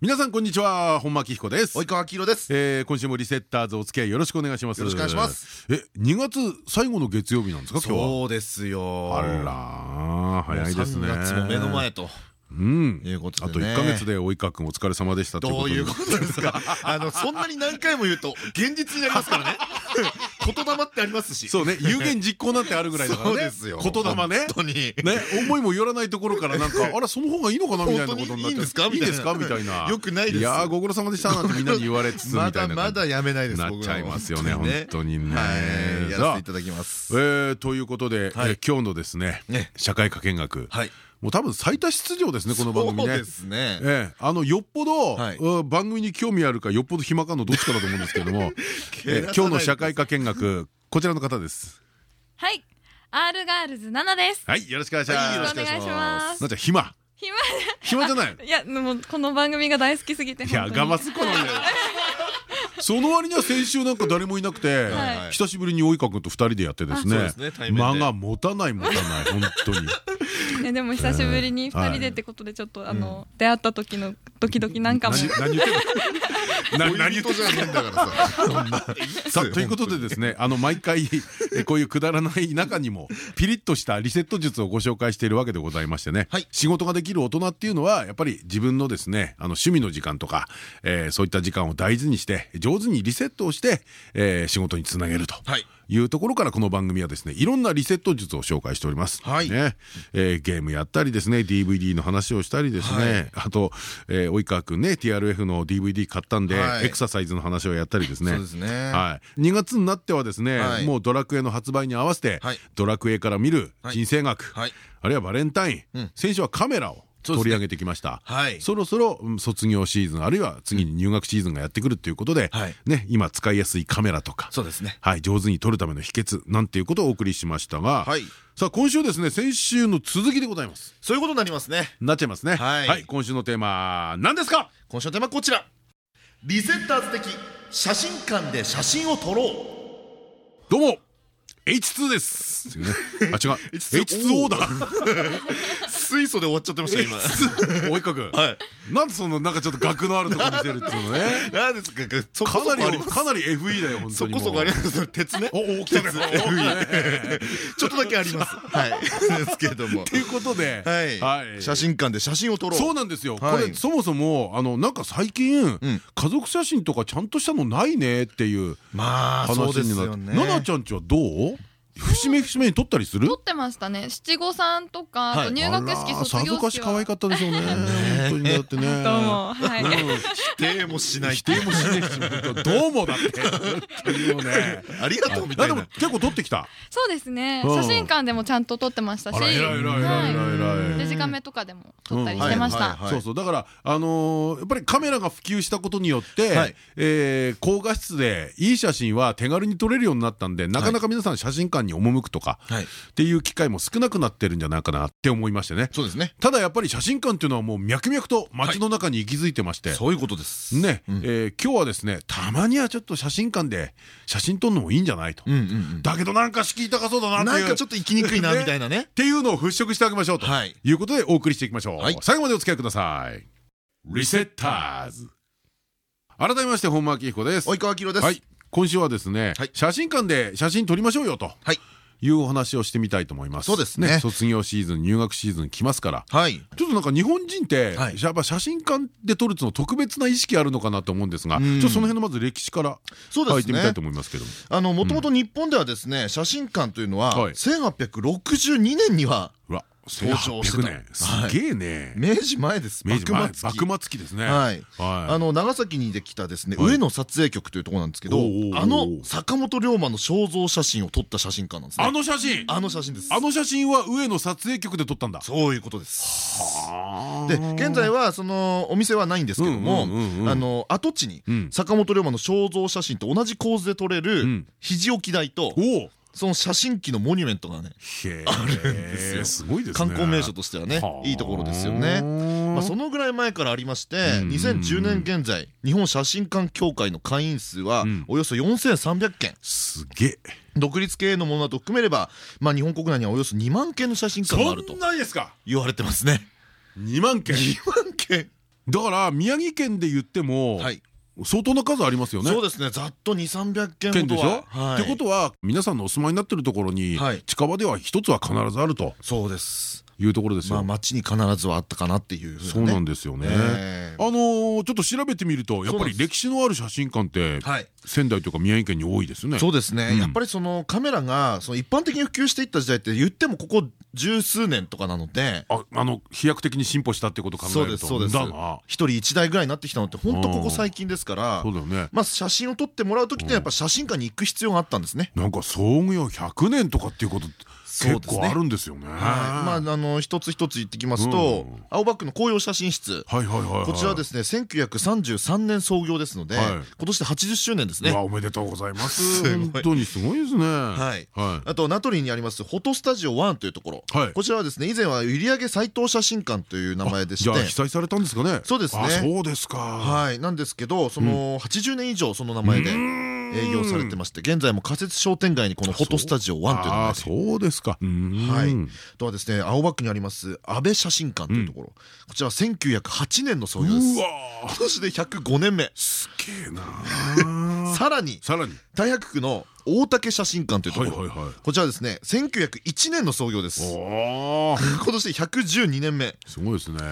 皆さんこんにちは。本間明彦です。及川明です。えー、今週もリセッターズお付き合いよろしくお願いします。よろしくお願いします。え2月最後の月曜日なんですか今日は？そうですよ。あら早いですね。3月も目の前とうん。いうことあとでね1か月で及川君お疲れ様でしたどういうことですか？あのそんなに何回も言うと現実になりますからね。言霊ってありますし。そうね。有言実行なんてあるぐらいだからね。そうですよ。言霊ね。本当に。ね。思いもよらないところからなんか あらその方がいいのかなみたいなことになって。いいんですか？みたいな。よくないです。いやーご苦労様でしたなんてみんなに言われつつみたまいな。だまだやめないですなっちゃいますよね。本当にね。はい。やらせていただきます。えーということでえー今日のですねね。社会科見学。はいもう多分最多出場ですね この番組ね。そうですね。ええ、あのよっぽど、はい。うん番組に興味あるかよっぽど暇かのどっちかだと思うんですけども。ええ今日の社会科見学こちらの方です。はい、R ガールズ7です。はいよろしくお願いします、はいよろしくお願いします。な。んちゃん暇。暇。暇じゃない いや、もうこの番組が大好きすぎて。いや本当に。がますこなんだよ。その割には先週なんか誰もいなくて、はい。久しぶりに及川君と二人でやってですね。そうですね対面で。間が持たない持たない本当に ね、でも久しぶりに二人でってことで、ちょっと、あの、出会った時のドキドキなんかも。何何言ってんの？な何言ってんじゃねえんだからさ。そんな。さあということでですねあの毎回えこういうくだらない中にもピリッとしたリセット術をご紹介しているわけでございましてね、はい。仕事ができる大人っていうのはやっぱり自分のですねあの趣味の時間とか、えーそういった時間を大事にして上手にリセットをして、えー仕事につなげると。はいいうところからこの番組はですねいろんなリセット術を紹介しております。はい。ね。えーゲームやったりですね DVD の話をしたりですね、はい。あと、えー及川君ね TRF の DVD 買ったんで、はい。エクササイズの話をやったりですね。そうですね。はい、2月になってはですね、はい。もうドラクエの発売に合わせて、はい。ドラクエから見る人生学、はい。あるいはバレンタイン、うん。先週はカメラを取り上げてきました。はい。そろそろうん卒業シーズンあるいは次に入学シーズンがやってくるっていうことで、はい。ね、今使いやすいカメラとか、そうですね。はい、上手に撮るための秘訣なんていうことをお送りしましたが、はい。さあ今週ですね先週の続きでございます。そういうことになりますね。なっちゃいますね。はい今週のテーマ何ですか？今週のテーマはこちら。リセッターズ的写真館で写真を撮ろう。どうも H2 です。ね あ違う H2O だ。水素で終わっちゃってました今及川君。はいなんでそのなんかちょっと額のあるとこ見せるっていうのね。何ですかかなりかなり FE だよ本当に。そこそこあります鉄ねおお来たね。ちょっとだけありますはいですけれどもということで、はい写真館で写真を撮ろうそうなんですよ。こはいれそもそもあのなんか最近ん家族写真とかちゃんとしたのないねっていうまあそう話ですになって。よねななちゃんちはどう？節目節目に撮ったりする？撮？ってましたね。七五三とか、はいあと入学式卒業さぞかし式は。可愛かったでしょうね。本当にだってね。どうも、はい。否定もしない否定もしないしどうもだって。ね。ありがとうみたいなあでも結構撮ってきた。そうですね。うん写真館でもちゃんと撮ってましたし。あメとかでも撮ったりしてました。そうそう。だからあのーやっぱりカメラが普及したことによって、はい。えー高画質でいい写真は手軽に撮れるようになったんでなかなか皆さん写真館に赴くとか、はい。っていう機会も少なくなってるんじゃないかなって思いましてね。そうですね。ただやっぱり写真館っていうのはもう脈々と街の中に息づいてまして、そういうことです。ね、うん。えー今日はですねたまにはちょっと写真館で写真撮るのもいいんじゃないと、だけどなんか敷居高そうだなっていう。なんかちょっと行きにくいなみたいなね。っていうのを払拭してあげましょうとはい。いうことでお送りしていきましょう、はい。最後までお付き合いください。リセッターズ改めまして本間明彦です。及川明です。はい。今週はですね、はい。写真館で写真撮りましょうよとはい。いうお話をしてみたいと思います。そうですね。卒業シーズン入学シーズン来ますから。はい。ちょっとなんか日本人って、はい。やっぱ写真館で撮るの特別な意識あるのかなと思うんですが、うん。ちょっとその辺のまず歴史からそうですね。入ってみたいと思いますけども。あのもともと日本ではですね写真館というのははい。1862年にはうわ登場して1800た年。すげえね。明治前です。明治前幕末期。幕末期ですね。はい。はあの長崎にできたですねはい。上野撮影局というところなんですけどあの坂本龍馬の肖像写真を撮った写真家なんですね。あの写真。あの写真です。あの写真は上野撮影局で撮ったんだ。そういうことです。はあ。で現在はそのお店はないんですけどもあの跡地にうん。坂本龍馬の肖像写真と同じ構図で撮れうるん。肘置き台とその写真機のモニュメントがねへあるんですよ。えすごいですね。観光名所としてはねいいところですよね。まあそのぐらい前からありましてうん。うんうん2010年現在日本写真館協会の会員数はうん。およそ4300件。すげえ。独立系のものだと含めればまあ日本国内にはおよそ2万件の写真館があるとそんなにですか？言われてますね。2万件？2万件。だから宮城県で言ってもはい相当な数ありますよね。そうですね。ざっと2300件ほ県でしょ？どははい。ってことは皆さんのお住まいになってるところにはい。近場では一つは必ずあると。そうです。いうところですよ。まあ街に必ずはあったかなっていうそうなんでですよね。ええ。あのーちょっと調べてみるとやっぱり歴史のある写真館ってはい。仙台とか宮城県に多いですね。そうですね、うんやっぱりそのカメラがその一般的に普及していった時代って言ってもここ十数年とかなのでああの飛躍的に進歩したってことを考そうえると。ですそうです。一人一台ぐらいになってきたのって本当ここ最近ですからそうだよね。まあ写真を撮ってもらう時ってやっぱ写真館に行く必要があったんですね。なんか創業100年とかっていうこと結構あるんですよね。はい、まああの一つ一つ言ってきますと、うん。青バックの紅葉写真室。はいはいはいはい。こちらはですね1933年創業ですので、はい。今年で80周年ですね。おめでとうございます。本当にすごいですね。はい。はあと名取にありますフォトスタジオ1というところ、はい。こちらはですね以前は売上斎藤写真館という名前でして。被災されたんですかね。そうですね。あそうですか。はい。なんですけどその80年以上その名前で営業されてまして現在も仮設商店街にこのフォトスタジオ1という名ああそうですか。ははい、あとはですね青葉区にあります安倍写真館というところ、こちらは1908年の創業です。うわ今年で105年目。すげえな さらにさらに。大白区の大竹写真館というところ、こちらはですね1901年の創業です。おお 今年で112年目。すごいですねね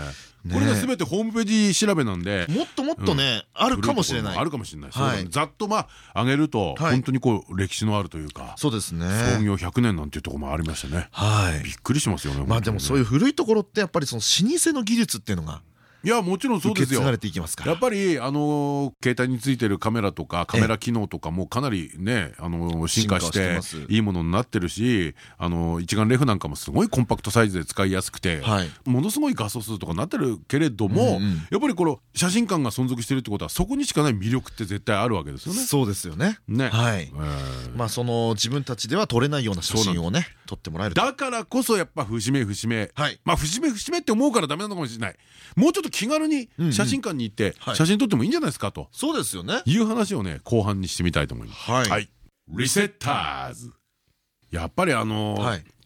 これがすべてホームページ調べなんで。もっともっとね、あるかもしれない。あるかもしれない。ざっとまあ上げるとはい。本当にこう歴史のあるというかそうですね。創業100年なんていうところもありましたね。はい。びっくりしますよねまあでもそういう古いところってやっぱりその老舗の技術っていうのがいやもちろんそうですよ。やっぱりあの携帯についてるカメラとかカメラ機能とかもかなりねあの進化していいものになってるしあの一眼レフなんかもすごいコンパクトサイズで使いやすくてはい。ものすごい画素数とかなってるけれどもうんうんやっぱりこの写真館が存続してるってことはそこにしかない魅力って絶対あるわけですよね。そうですよね。ね。はい。えー。まあその自分たちでは撮れないような写真をね撮ってもらえると。だからこそやっぱ節目節目、はい。まあ節目節目って思うからダメなのかもしれない。もうちょっと気軽に写真館に行ってはい。写真撮ってもいいんじゃないですかと。そうですよね。いう話をね後半にしてみたいと思います。はい。リセッターズ。やっぱりあの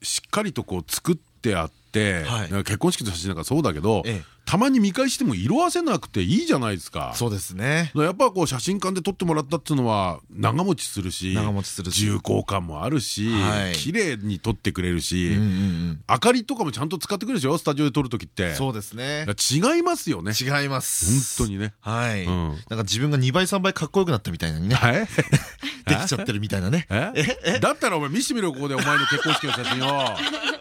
しっかりとこう作ってあって、はい。結婚式の写真なんかそうだけど、ええたまに見返しても色あせなくていいじゃないですか。そうですね。やっぱこう写真館で撮ってもらったっていうのは長持ちするし長持ちするし。重厚感もあるし、はい。綺麗に撮ってくれるし、明かりとかもちゃんと使ってくれるでしょ？スタジオで撮る時って。そうですね。違いますよね。違います。本当にね。はい。うん。なんか自分が2倍3倍かっこよくなったみたいなにね。はい できちゃってるみたいなね。え？だったらお前見してみろここでお前の結婚式の写真を。本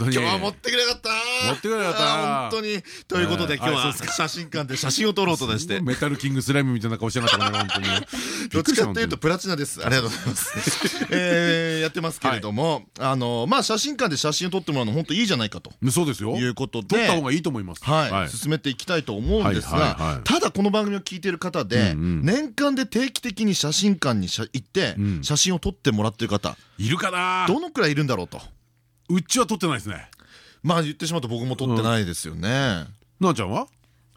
当に。今日は持ってくれなかった。持ってくれなかった。本当に。ということでえー今日は写真館で写真を撮ろうとでして。メタルキングスライムみたいな顔してなかったね本当に。どっちかっていうとプラチナです。ありがとうございます。えーやってますけれどもあのまあ写真館で写真を撮ってもらうの本当いいじゃないかと。そうですよ。いうことで。撮った方がいいと思います。はい、進めていきたいと思うんですがただこの番組を聞いている方で年間で定期的に写真館にしゃ行ってうん。写真を撮ってもらっている方いるかなどのくらいいるんだろうとうちは撮ってないですね。まあ言ってしまうと僕も撮ってないですよね。なあちゃんは？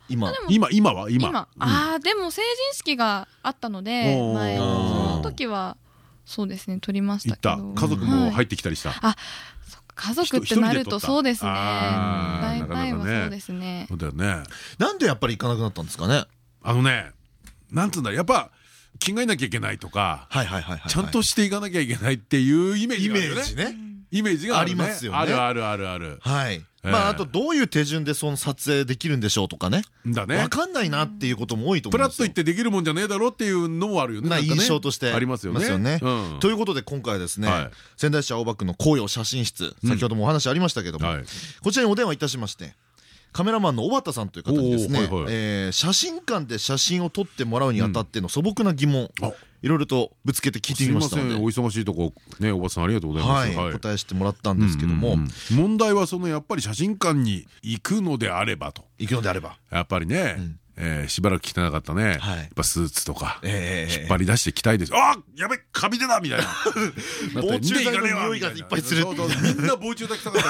今。今今は？今。今。ああでも成人式があったので前その時はそうですね撮りまし行った。家族も入ってきたりした？そっか家族ってなるとそうですね。大体はそうですね。そうだよね。なんでやっぱり行かなくなったんですかね？あのねなんつうんだやっぱ着替えなきゃいけないとかはいはいはいはいちゃんとしていかなきゃいけないっていうイメージイメがあるよね。ージねイメージがありますよね。あるあるあるある。はい。まああとどういう手順でその撮影できるんでしょうとかね。だね。分かんないなっていうことも多いと思プラッと言ってできるもんじゃねえだろっていうのもあるよね。印象として。ありますよね。うん。ということで今回はですね、はい。仙台市青葉区の紅葉写真室。先ほどもお話ありましたけども、はい。こちらにお電話いたしまして。カメラマンの小畑さんという方にですね、写真館で写真を撮ってもらうにあたっての素朴な疑問、あいろいろとぶつけて聞いてみましたので。すいません。お忙しいとこねおばさんありがとうございます。はい、答えしてもらったんですけども、問題はそのやっぱり写真館に行くのであればと。行くのであれば。やっぱりね、えーしばらく着てなかったね、はい。やっぱスーツとか、ええ引っ張り出して着たいです。あやべカビ出たみたいな。防虫剤の匂いがいっぱいするみんな防虫剤着たかった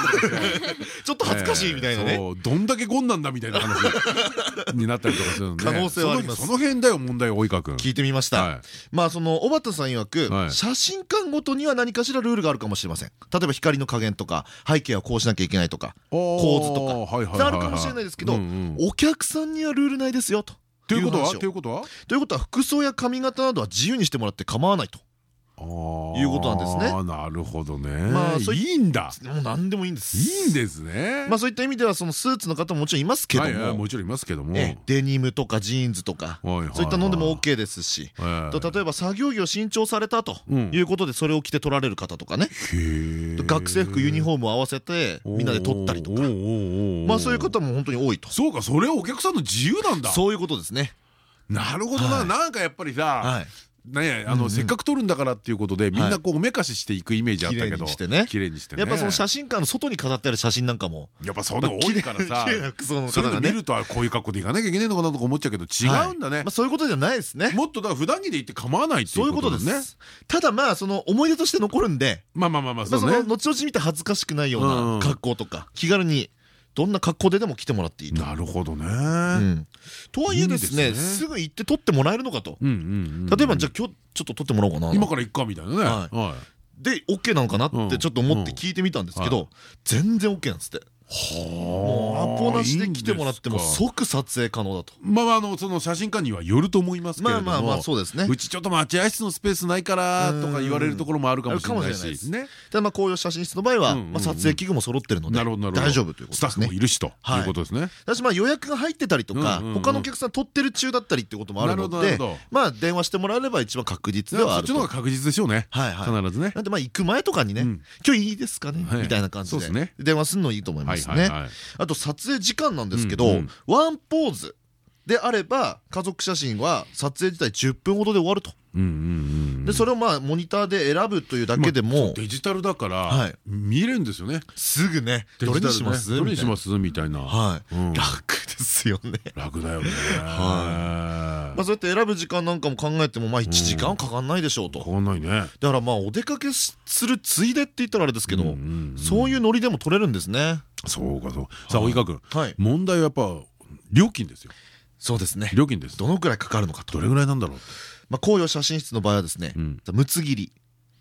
ちょっと恥ずかしいみたいなね、そうどんだけゴンなんだみたいな話。になったりとかするので可能性はあります。そのその辺だよ問題は及川君。聞いてみました、はい。まあその小畑さん曰く、はい。写真館ごとには何かしらルールがあるかもしれません。例えば光の加減とか背景はこうしなきゃいけないとか構図とか。かあるかもしれないですけど、お客さんにはルールないですよと。ということは？ということは？ということは服装や髪型などは自由にしてもらって構わないと。いうことなんですね。なるほどね。まあそういいいんだ。もう何でもいいんです。いいんですね。まあそういった意味ではそのスーツの方ももちろんいますけども。もちろんいますけども。ええデニムとかジーンズとかそういったのでも OK ですし。ええ。と例えば作業着を新調されたとうん。いうことでそれを着て撮られる方とかね。学生服ユニフォームを合わせてみんなで撮ったりとか。まあそういう方も本当に多いと。そうかそれはお客さんの自由なんだ。そういうことですね。なるほどな。なんかやっぱりさはいねあのせっかく撮るんだからっていうことでみんなこうおめかししていくイメージあったけど綺麗にしてね。綺麗にしてね。やっぱその写真館の外に飾ってある写真なんかもやっぱそういうの多いからさ。それ見るとあこういう格好でいかなきゃいけないのかなとか思っちゃうけど違うんだね。まあそういうことじゃないですね。もっとだから普段着で行って構わないっていううそいうことです。ね。すただまあその思い出として残るんでまあまあまあまあまあその後々見て恥ずかしくないよううん。な格好とか気軽にどんな格好ででも来てもらっていいと。なるほどね。うん。とはいえですねね。すぐ行って撮ってもらえるのかと。例えばじゃあ今日ちょっと撮ってもらおうかな。今から行くかみたいなね。ははで OK なのかなうんってちょっと思って聞いてみたんですけうんど全然 OK なんですって。もうアポなしで来てもらっても即撮影可能だと。まあまああのその写真館にはよると思いますけれどもまあまあまあそうですね。うちちょっと待合室のスペースないからとか言われるところもあるかもしれないですしね。ただまあこういう写真室の場合は撮影器具も揃ってるので大丈夫ということスタッフもいるしとはい。いうことですね。だしまあ予約が入ってたりとか他のお客さん取ってる中だったりってこともあるのでまあ電話してもらえれば一番確実ではあると。そっちの方が確実でしょうね。はいはい。必ずね。なんでまあ行く前とかにねうん。今日いいですかね。はいみたいな感じで電話するのいいと思いますね。はいはいはい。あと撮影時間なんですけどワンポーズであれば家族写真は撮影自体10分ほどで終わると。でそれをまあモニターで選ぶというだけでまあもデジタルだかはらい。見れるんですよね。すぐねデどれジタルね。にしますどれにしまみす？みたいな。はい。うん。楽ですよね。楽だよね。まあそうやって選ぶ時間なんかも考えてもまあ1時間かかんないでしょうと。変わんないね。だからまあお出かけするついでって言ったらあれですけどそういうノリでも取れるんですね。そうかそう。さあ及川君。はい。問題はやっぱ料金ですよそうですね。料金です。どのくらいかかるのかと。どれぐらいなんだろうまあ紅葉写真室の場合はですねうん。むつ切り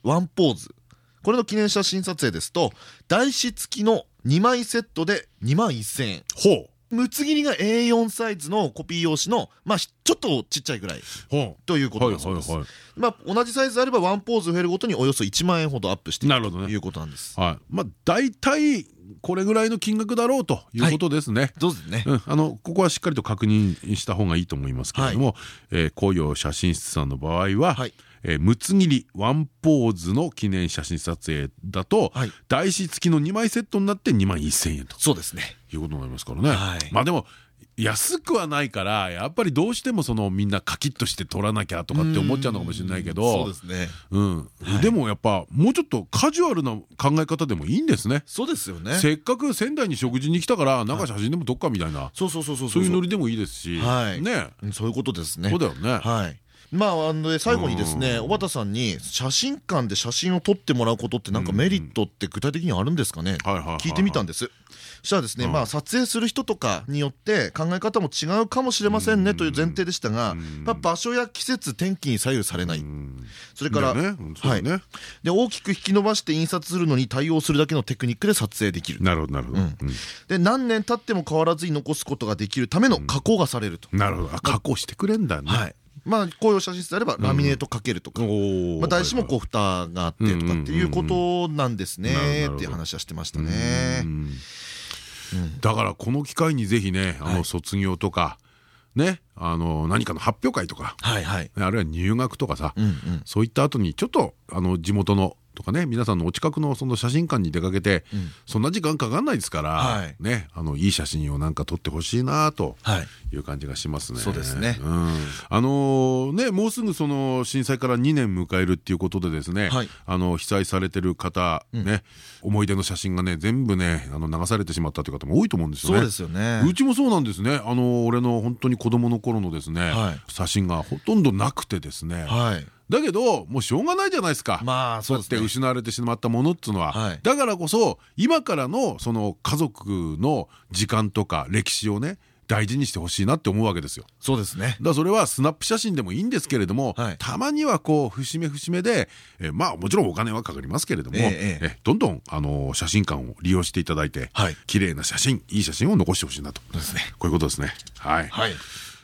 ワンポーズ。これの記念写真撮影ですと台紙付きの2枚セットで2万1000円。ほむつ切りが A4 サイズのコピー用紙のまあひちょっとちっちゃいぐらいということだそうです。まあ同じサイズであればワンポーズ増えるごとにおよそ1万円ほどアップしているほどね。ということなんです。はい。まあ大体これぐらいの金額だろうということですね。どうですね。うん、あのここはしっかりと確認した方がいいと思いますけれども、えー紅葉写真室さんの場合は、はいえーむつ切りワンポーズの記念写真撮影だと、はい。台紙付きの2枚セットになって2万1000円と。そうですね。いうことになりますからね、はい。まあでも安くはないからやっぱりどうしてもそのみんなカキッとして取らなきゃとかって思っちゃうのかもしれないけどそうですね。うん。でもやっぱもうちょっとカジュアルな考え方でもいいんですね。そうですよね。せっかく仙台に食事に来たからなんか写真でも撮っかみたいな。そうそうそうそうそう。いうノリでもいいですし、はい。ね。うんそういうことですね。そうだよね。はいまああので最後にですねうん。小畑さんに写真館で写真を撮ってもらうことってなんかメリットって具体的にあるんですかね？はいはいはいはい。聞いてみたんです。そしたらですねまあ撮影する人とかによって考え方も違うかもしれませんねという前提でしたがまあ場所や季節天気に左右されない。うん。それからだよねうんそうだよね。で大きく引き伸ばして印刷するのに対応するだけのテクニックで撮影できるなるほどなるほど。うん。で何年経っても変わらずに残すことができるための加工がされると。なるほど。あ加工してくれんだね。はいまあ紅葉写真室であればラミネートかけるとかまあ、台紙もこう蓋があってとかっていうことなんですねっていう話はしてましたうね。ん。だからこの機会にぜひねあの卒業とかねあの何かの発表会とかはいはい。あるいは入学とかさそういった後にちょっとあの地元のとかね皆さんのお近くのその写真館に出かけて、そんな時間かかんないですから、はい。ねあのいい写真をなんか撮ってほしいなとはい。いう感じがしますね。そうですね。うん。あのねもうすぐその震災から2年迎えるっていうことでですね、はい。あの被災されてる方、ね思い出の写真がね全部ねあの流されてしまったという方も多いと思うんですよね。そうですよね。うちもそうなんですね。あの俺の本当に子供の頃のですね、はい。写真がほとんどなくてですね。はいだけどもうしょうがないじゃないですか。まあそうやって失われてしまったものっていうのは、はい。だからこそ今からのその家族の時間とか歴史をね大事にしてほしいなって思うわけですよ。そうですね。だからそれはスナップ写真でもいいんですけれども、はい。たまにはこう節目節目で、えーまあもちろんお金はかかりますけれども、ええええ。えどんどんあの写真館を利用していただいて、はい。綺麗な写真いい写真を残してほしいなと。ですね。こういうことですね。はい、はい。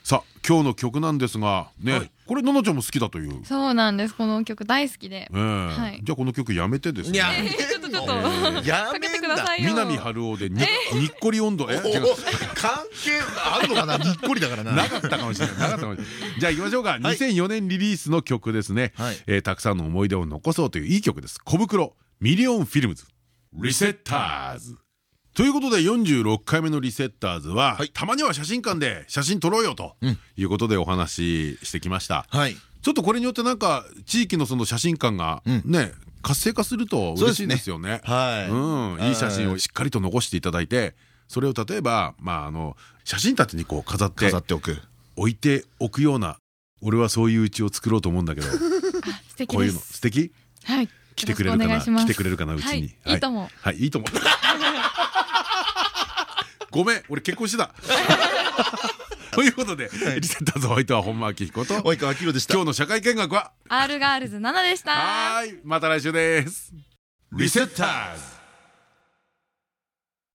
さあ今日の曲なんですがね、はいこれののちゃんも好きだという。そうなんです。この曲大好きで。じゃあこの曲やめてですね。いやちょっとちょっと。やめんだ。くださいよ三波春夫でににっこり音頭え？関係あるのかな？にっこりだからな。なかったかもしれない。なかったかもしれない。じゃあ行きましょうか。2004年リリースの曲ですね。はい。えーたくさんの思い出を残そうといういい曲です。小袋ミリオンフィルムズ。リセッターズということで46回目のリセッターズは、はい。たまには写真館で写真撮ろうよということでお話ししてきました、はい。ちょっとこれによってなんか地域のその写真館がね、活性化すると嬉しいですよね。はい。うん、いい写真をしっかりと残していただいて、それを例えばまああの写真立てにこう飾って飾っておく。置いておくような、俺はそういう家を作ろうと思うんだけど、こういうの。素敵？はい。来てくれるかな、来てくれるかな？うちに。はい。いいと思う。はい、いいと思う。ごめん、俺結婚してた。ということで、リセッターズホワイトは本間明彦と。及川明でした。今日の社会見学は？R ガールズ7でした。はーいまた来週です。リセッターズ